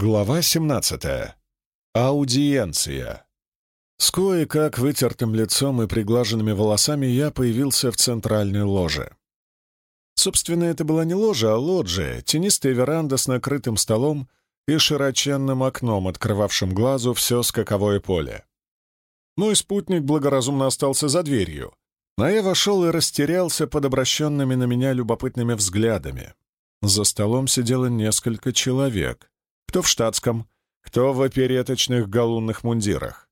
Глава 17. Аудиенция. С кое-как вытертым лицом и приглаженными волосами я появился в центральной ложе. Собственно, это была не ложа, а лоджия, тенистая веранда с накрытым столом и широченным окном, открывавшим глазу все скаковое поле. Мой спутник благоразумно остался за дверью, а я вошел и растерялся под обращенными на меня любопытными взглядами. За столом сидело несколько человек — кто в штатском, кто в опереточных галунных мундирах.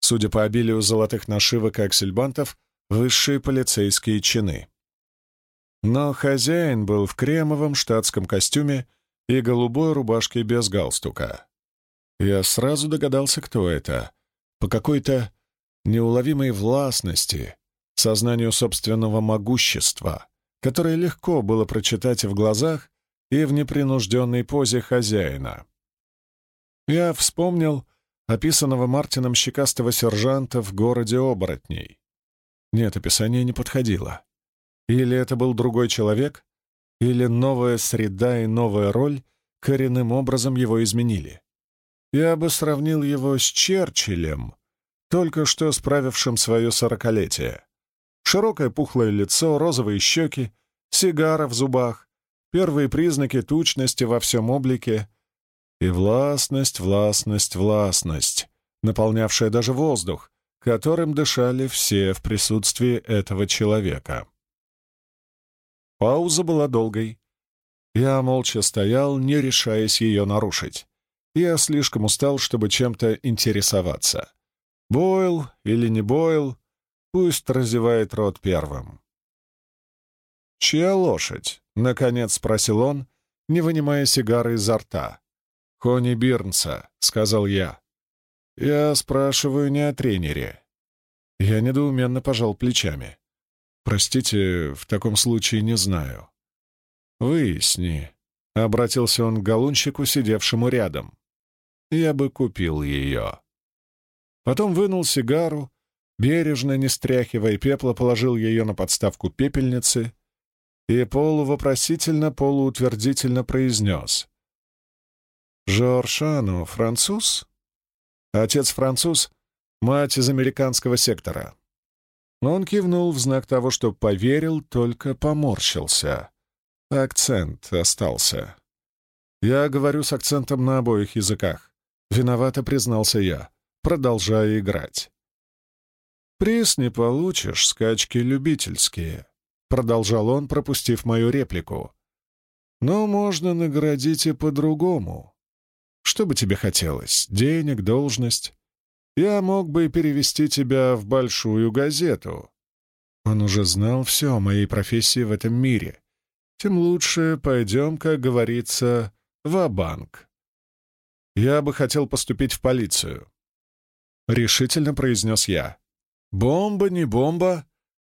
Судя по обилию золотых нашивок и аксельбантов, высшие полицейские чины. Но хозяин был в кремовом штатском костюме и голубой рубашке без галстука. Я сразу догадался, кто это. По какой-то неуловимой властности, сознанию собственного могущества, которое легко было прочитать в глазах и в непринужденной позе хозяина. Я вспомнил описанного Мартином щекастого сержанта в городе оборотней. Нет, описание не подходило. Или это был другой человек, или новая среда и новая роль коренным образом его изменили. Я бы сравнил его с Черчиллем, только что справившим свое сорокалетие. Широкое пухлое лицо, розовые щеки, сигара в зубах, первые признаки тучности во всем облике — и властность, властность, властность, наполнявшая даже воздух, которым дышали все в присутствии этого человека. Пауза была долгой. Я молча стоял, не решаясь ее нарушить. Я слишком устал, чтобы чем-то интересоваться. Бойл или не Бойл, пусть разевает рот первым. «Чья лошадь?» — наконец спросил он, не вынимая сигары изо рта. «Хони Бирнса», — сказал я. «Я спрашиваю не о тренере». Я недоуменно пожал плечами. «Простите, в таком случае не знаю». «Выясни», — обратился он к галунщику, сидевшему рядом. «Я бы купил ее». Потом вынул сигару, бережно, не стряхивая пепла, положил ее на подставку пепельницы и полувопросительно, полуутвердительно произнес. Жоршану француз? Отец француз, мать из американского сектора. Он кивнул в знак того, что поверил, только поморщился. Акцент остался. Я говорю с акцентом на обоих языках. Виновато признался я, продолжая играть. «Приз не получишь, скачки любительские», — продолжал он, пропустив мою реплику. «Но можно наградить и по-другому. Что бы тебе хотелось? Денег, должность? Я мог бы перевести тебя в большую газету. Он уже знал все о моей профессии в этом мире. Тем лучше пойдем, как говорится, в банк Я бы хотел поступить в полицию. Решительно произнес я. Бомба не бомба,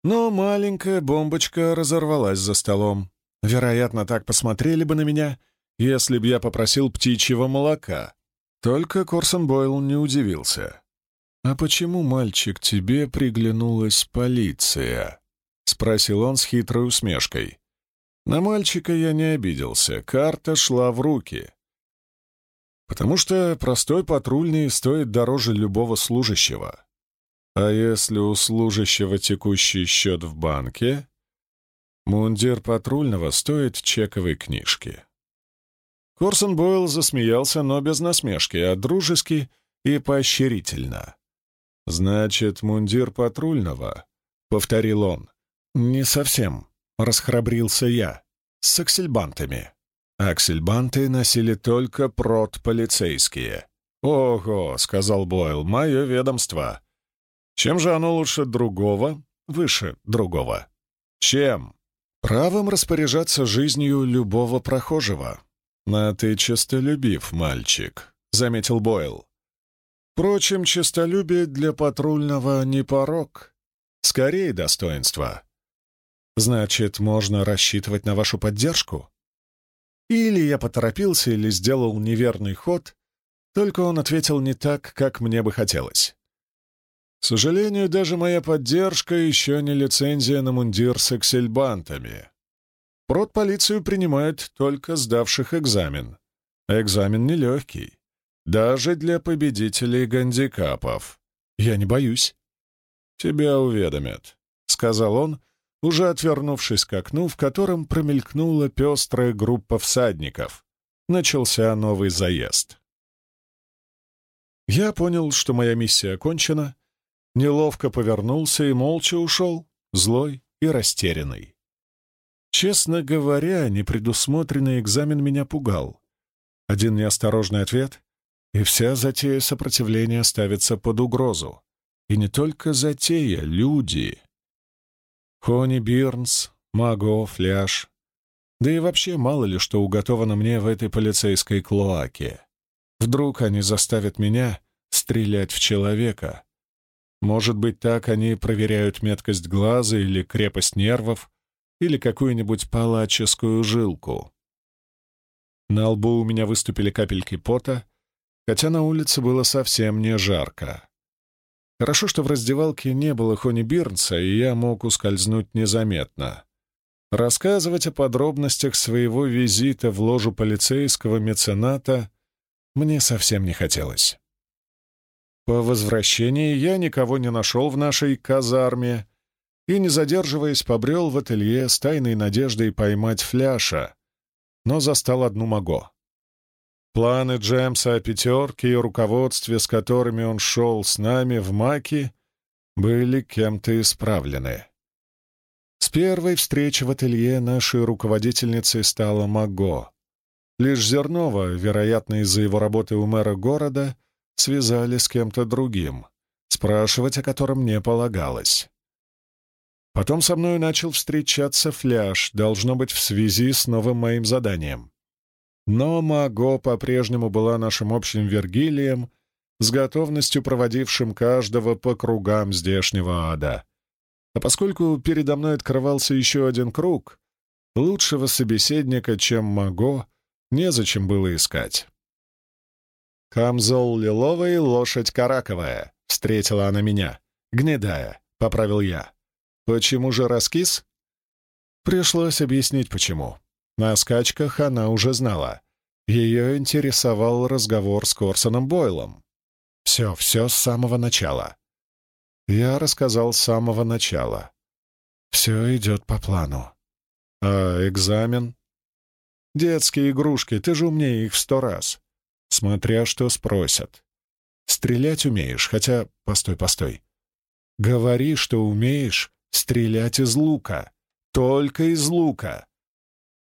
но маленькая бомбочка разорвалась за столом. Вероятно, так посмотрели бы на меня — если б я попросил птичьего молока. Только Корсон Бойл не удивился. «А почему, мальчик, тебе приглянулась полиция?» — спросил он с хитрой усмешкой. На мальчика я не обиделся, карта шла в руки. Потому что простой патрульный стоит дороже любого служащего. А если у служащего текущий счет в банке, мундир патрульного стоит чековой книжки. Корсон Бойл засмеялся, но без насмешки, а дружески и поощрительно. «Значит, мундир патрульного?» — повторил он. «Не совсем», — расхрабрился я. «С аксельбантами». Аксельбанты носили только прот-полицейские. «Ого», — сказал Бойл, — «мое ведомство. Чем же оно лучше другого, выше другого?» «Чем?» «Правом распоряжаться жизнью любого прохожего», «А ты честолюбив, мальчик», — заметил Бойл. «Впрочем, честолюбие для патрульного не порог, скорее достоинство. Значит, можно рассчитывать на вашу поддержку?» Или я поторопился, или сделал неверный ход, только он ответил не так, как мне бы хотелось. К сожалению, даже моя поддержка еще не лицензия на мундир с эксельбантами. Протполицию принимают только сдавших экзамен. Экзамен нелегкий, даже для победителей гандикапов. Я не боюсь. Тебя уведомят, — сказал он, уже отвернувшись к окну, в котором промелькнула пестрая группа всадников. Начался новый заезд. Я понял, что моя миссия окончена, неловко повернулся и молча ушел, злой и растерянный. Честно говоря, непредусмотренный экзамен меня пугал. Один неосторожный ответ, и вся затея сопротивления ставится под угрозу. И не только затея, люди. Хони Бирнс, Маго, Фляж. Да и вообще мало ли что уготовано мне в этой полицейской клоаке. Вдруг они заставят меня стрелять в человека. Может быть, так они проверяют меткость глаза или крепость нервов, или какую-нибудь палаческую жилку. На лбу у меня выступили капельки пота, хотя на улице было совсем не жарко. Хорошо, что в раздевалке не было Хони Бирнса, и я мог ускользнуть незаметно. Рассказывать о подробностях своего визита в ложу полицейского мецената мне совсем не хотелось. По возвращении я никого не нашел в нашей казарме, и, не задерживаясь, побрел в ателье с тайной надеждой поймать фляша, но застал одну Маго. Планы Джемса о пятерке и руководстве, с которыми он шел с нами в Маки, были кем-то исправлены. С первой встречи в ателье нашей руководительницей стала Маго. Лишь Зернова, вероятно, из-за его работы у мэра города, связали с кем-то другим, спрашивать о котором не полагалось. Потом со мной начал встречаться фляж, должно быть, в связи с новым моим заданием. Но Маго по-прежнему была нашим общим Вергилием, с готовностью проводившим каждого по кругам здешнего ада. А поскольку передо мной открывался еще один круг, лучшего собеседника, чем Маго, незачем было искать. «Камзол лиловый, лошадь караковая», — встретила она меня. «Гнедая», — поправил я. Почему же раскис? Пришлось объяснить, почему. На скачках она уже знала. Ее интересовал разговор с Корсоном Бойлом. Все, все с самого начала. Я рассказал с самого начала. Все идет по плану. А экзамен? Детские игрушки, ты же умнее их в сто раз. Смотря что спросят. Стрелять умеешь, хотя... Постой, постой. Говори, что умеешь, Стрелять из лука. Только из лука.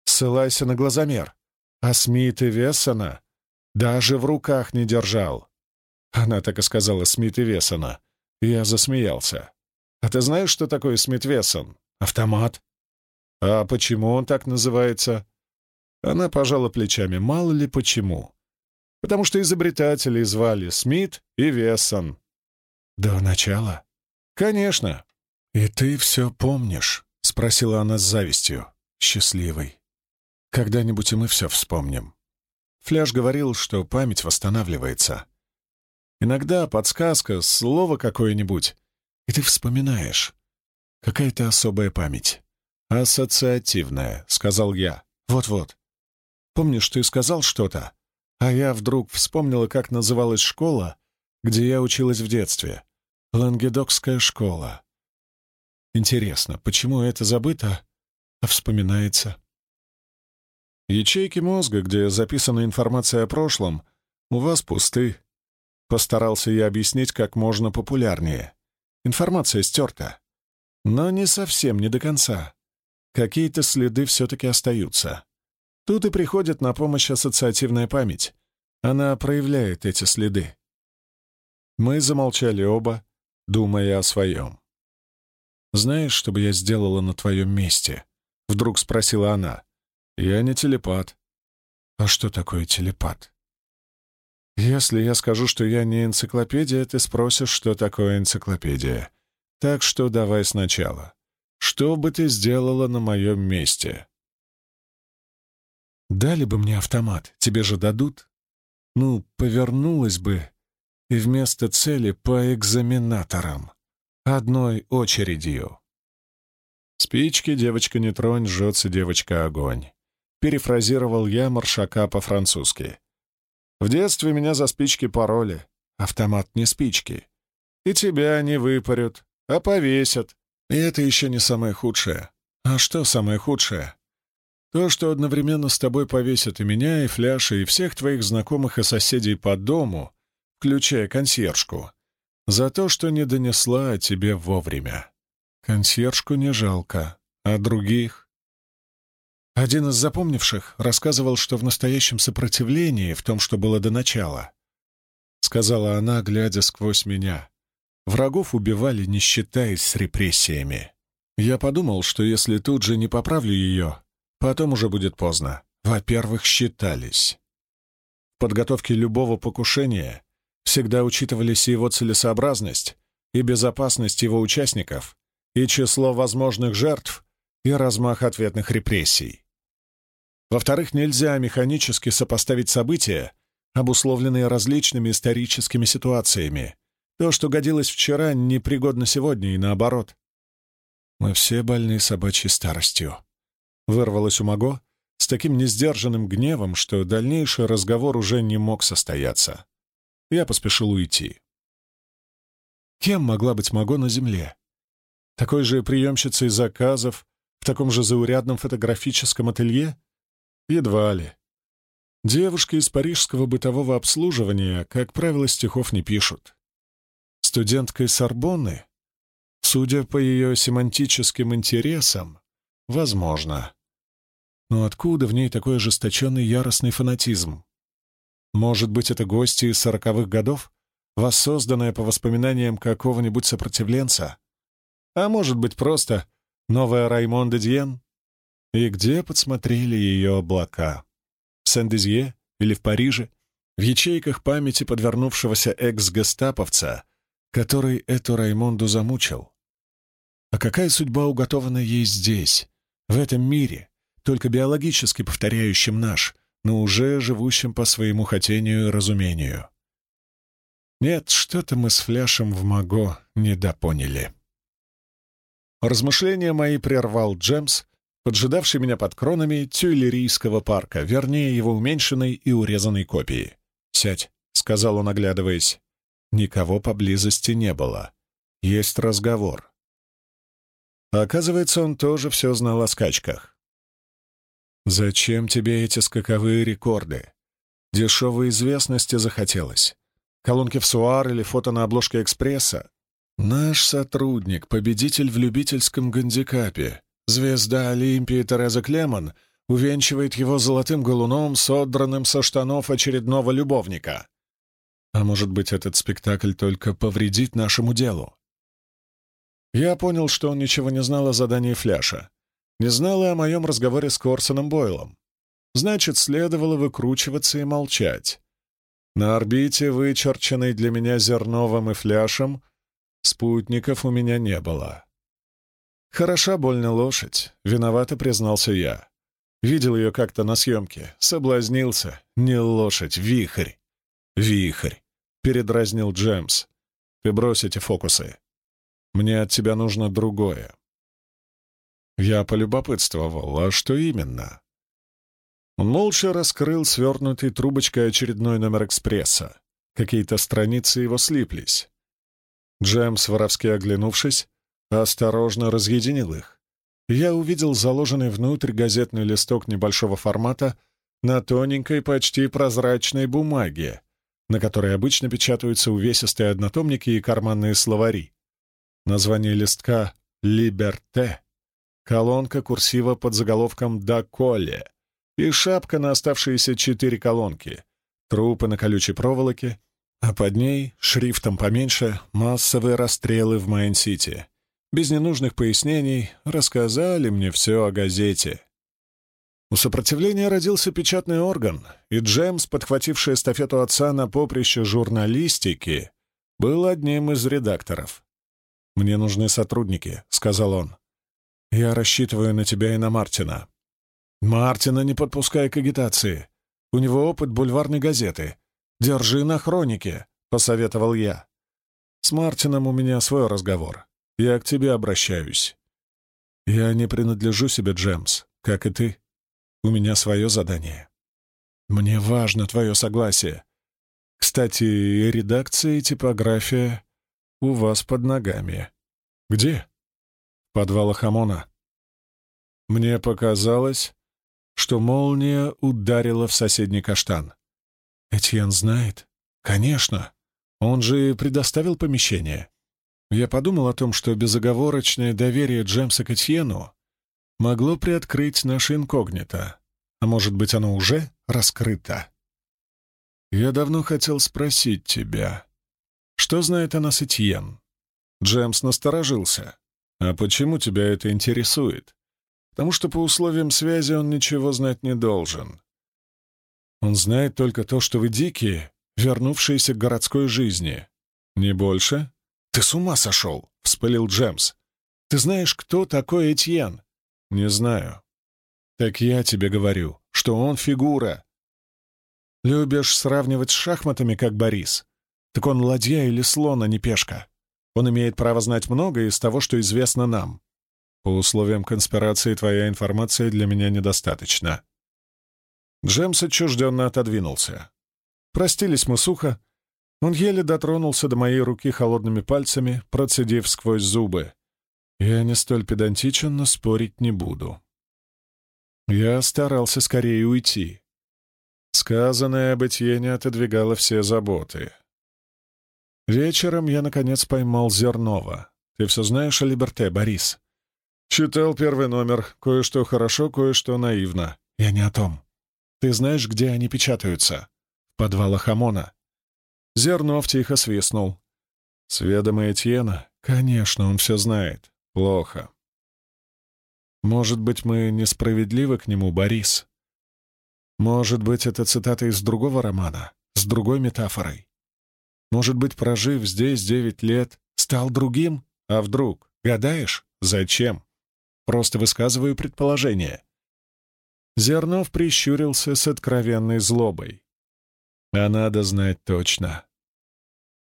Ссылайся на глазомер. А Смит и Вессона даже в руках не держал. Она так и сказала Смит и Вессона. Я засмеялся. А ты знаешь, что такое Смит Вессон? Автомат. А почему он так называется? Она пожала плечами. Мало ли почему. Потому что изобретателей звали Смит и Вессон. До начала? Конечно. «И ты все помнишь?» — спросила она с завистью. «Счастливый. Когда-нибудь и мы все вспомним». Фляж говорил, что память восстанавливается. Иногда подсказка, слово какое-нибудь, и ты вспоминаешь. Какая-то особая память. «Ассоциативная», — сказал я. «Вот-вот. Помнишь, ты сказал что-то?» А я вдруг вспомнила, как называлась школа, где я училась в детстве. Лангедокская школа. Интересно, почему это забыто, а вспоминается? Ячейки мозга, где записана информация о прошлом, у вас пусты. Постарался я объяснить как можно популярнее. Информация стерта. Но не совсем, не до конца. Какие-то следы все-таки остаются. Тут и приходит на помощь ассоциативная память. Она проявляет эти следы. Мы замолчали оба, думая о своем. «Знаешь, что бы я сделала на твоем месте?» — вдруг спросила она. «Я не телепат». «А что такое телепат?» «Если я скажу, что я не энциклопедия, ты спросишь, что такое энциклопедия. Так что давай сначала. Что бы ты сделала на моем месте?» «Дали бы мне автомат, тебе же дадут?» «Ну, повернулась бы, и вместо цели по экзаменаторам». Одной очередью. «Спички, девочка, не тронь, жжется девочка огонь», — перефразировал я маршака по-французски. В детстве меня за спички пороли. Автомат не спички. И тебя не выпарют, а повесят. И это еще не самое худшее. А что самое худшее? То, что одновременно с тобой повесят и меня, и Фляша, и всех твоих знакомых и соседей по дому, включая консьержку, за то, что не донесла о тебе вовремя. Консьержку не жалко, а других? Один из запомнивших рассказывал, что в настоящем сопротивлении, в том, что было до начала, сказала она, глядя сквозь меня, врагов убивали, не считаясь с репрессиями. Я подумал, что если тут же не поправлю ее, потом уже будет поздно. Во-первых, считались. В подготовке любого покушения всегда учитывались его целесообразность и безопасность его участников, и число возможных жертв, и размах ответных репрессий. Во-вторых, нельзя механически сопоставить события, обусловленные различными историческими ситуациями. То, что годилось вчера, непригодно сегодня и наоборот. Мы все больны собачьей старостью. Вырвалось у Маго с таким несдержанным гневом, что дальнейший разговор уже не мог состояться. Я поспешил уйти. Кем могла быть Маго на Земле? Такой же приемщицей заказов в таком же заурядном фотографическом ателье? Едва ли. Девушки из парижского бытового обслуживания, как правило, стихов не пишут. Студенткой Сорбонны Судя по ее семантическим интересам, возможно. Но откуда в ней такой ожесточенный яростный фанатизм? Может быть, это гости из сороковых годов, воссозданная по воспоминаниям какого-нибудь сопротивленца? А может быть, просто новая Раймонда Диен? И где подсмотрели ее облака? В Сен-Дезье или в Париже? В ячейках памяти подвернувшегося экс-гестаповца, который эту Раймонду замучил? А какая судьба уготована ей здесь, в этом мире, только биологически повторяющем наш, но уже живущем по своему хотению и разумению? Нет, что-то мы с Фляшем в Маго недопоняли. Размышления мои прервал Джемс, поджидавший меня под кронами Тюильрийского парка, вернее, его уменьшенной и урезанной копии. «Сядь», — сказал он, оглядываясь. Никого поблизости не было. Есть разговор. Оказывается, он тоже все знал о скачках. «Зачем тебе эти скаковые рекорды? Дешевой известности захотелось. Колонки в Суар или фото на обложке «Экспресса»? Наш сотрудник, победитель в любительском гандикапе, звезда Олимпии Тереза Клемон, увенчивает его золотым галуном, содранным со штанов очередного любовника. А может быть, этот спектакль только повредит нашему делу? Я понял, что он ничего не знал о задании Фляша. Не знал и о моем разговоре с Корсоном Бойлом. Значит, следовало выкручиваться и молчать. На орбите, вычерченной для меня Зерновым и Фляшем, спутников у меня не было. Хороша больно лошадь, виновато признался я. Видел ее как-то на съемке, соблазнился. Не лошадь, вихрь. Вихрь, передразнил Джемс. Ты брось эти фокусы. Мне от тебя нужно другое». Я полюбопытствовал, а что именно? Он молча раскрыл свернутой трубочкой очередной номер экспресса. Какие-то страницы его слиплись. Джемс, воровски оглянувшись, осторожно разъединил их. Я увидел заложенный внутрь газетный листок небольшого формата на тоненькой, почти прозрачной бумаге, на которой обычно печатаются увесистые однотомники и карманные словари. Название листка «Либерте», колонка курсива под заголовком «Доколе» и шапка на оставшиеся четыре колонки, трупы на колючей проволоке, а под ней, шрифтом поменьше, массовые расстрелы в Майн-Сити. Без ненужных пояснений рассказали мне все о газете. У сопротивления родился печатный орган, и Джемс, подхвативший эстафету отца на поприще журналистики, был одним из редакторов. «Мне нужны сотрудники», — сказал он. «Я рассчитываю на тебя и на Мартина». «Мартина не подпускай к агитации. У него опыт бульварной газеты. Держи на хронике», — посоветовал я. «С Мартином у меня свой разговор. Я к тебе обращаюсь. Я не принадлежу себе, Джемс, как и ты. У меня свое задание». Мне важно твое согласие. Кстати, редакция и типография у вас под ногами. Где? Подвалах ОМОНа. Мне показалось, что молния ударила в соседний каштан. Этьен знает? Конечно. Он же предоставил помещение. Я подумал о том, что безоговорочное доверие Джемса к Этьену могло приоткрыть наше инкогнито. А может быть, оно уже раскрыто? Я давно хотел спросить тебя, что знает о нас Этьен? Джемс насторожился. А почему тебя это интересует? Потому что по условиям связи он ничего знать не должен. Он знает только то, что вы дикие, вернувшиеся к городской жизни. Не больше? Ты с ума сошел, — вспылил Джемс. Ты знаешь, кто такой Этьен? Не знаю. Так я тебе говорю, что он фигура. Любишь сравнивать с шахматами, как Борис? Так он ладья или слон, а не пешка. Он имеет право знать многое из того, что известно нам. По условиям конспирации твоя информация для меня недостаточна. Джемс отчужденно отодвинулся. Простились мы сухо. Он еле дотронулся до моей руки холодными пальцами, процедив сквозь зубы. Я не столь педантичен, но спорить не буду. Я старался скорее уйти. Сказанное об Этьене отодвигало все заботы. Вечером я, наконец, поймал Зернова. Ты все знаешь о Либерте, Борис? Читал первый номер. Кое-что хорошо, кое-что наивно. Я не о том. Ты знаешь, где они печатаются? В подвалах ОМОНа. Зернов тихо свистнул. С ведома Этьена? Конечно, он все знает. Плохо. Может быть, мы несправедливы к нему, Борис? Может быть, это цитата из другого романа, с другой метафорой? Может быть, прожив здесь девять лет, стал другим? А вдруг? Гадаешь? Зачем? Просто высказываю предположение. Зернов прищурился с откровенной злобой. А надо знать точно.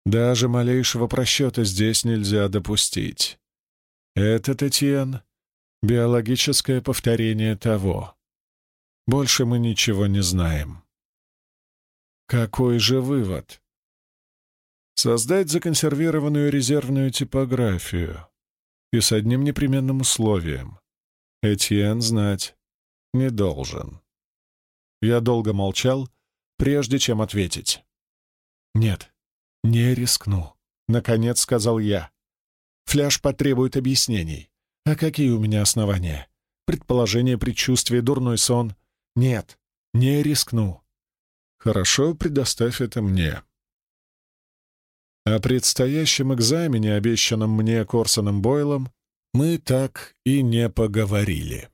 Даже малейшего просчета здесь нельзя допустить. Этот Этьен — биологическое повторение того. Больше мы ничего не знаем. Какой же вывод? Создать законсервированную резервную типографию. И с одним непременным условием. Этьен знать не должен. Я долго молчал, прежде чем ответить. «Нет, не рискну», — наконец сказал я. «Фляж потребует объяснений. А какие у меня основания? Предположение, предчувствие, дурной сон? Нет, не рискну». «Хорошо, предоставь это мне», о предстоящем экзамене, обещанном мне Корсоном Бойлом, мы так и не поговорили.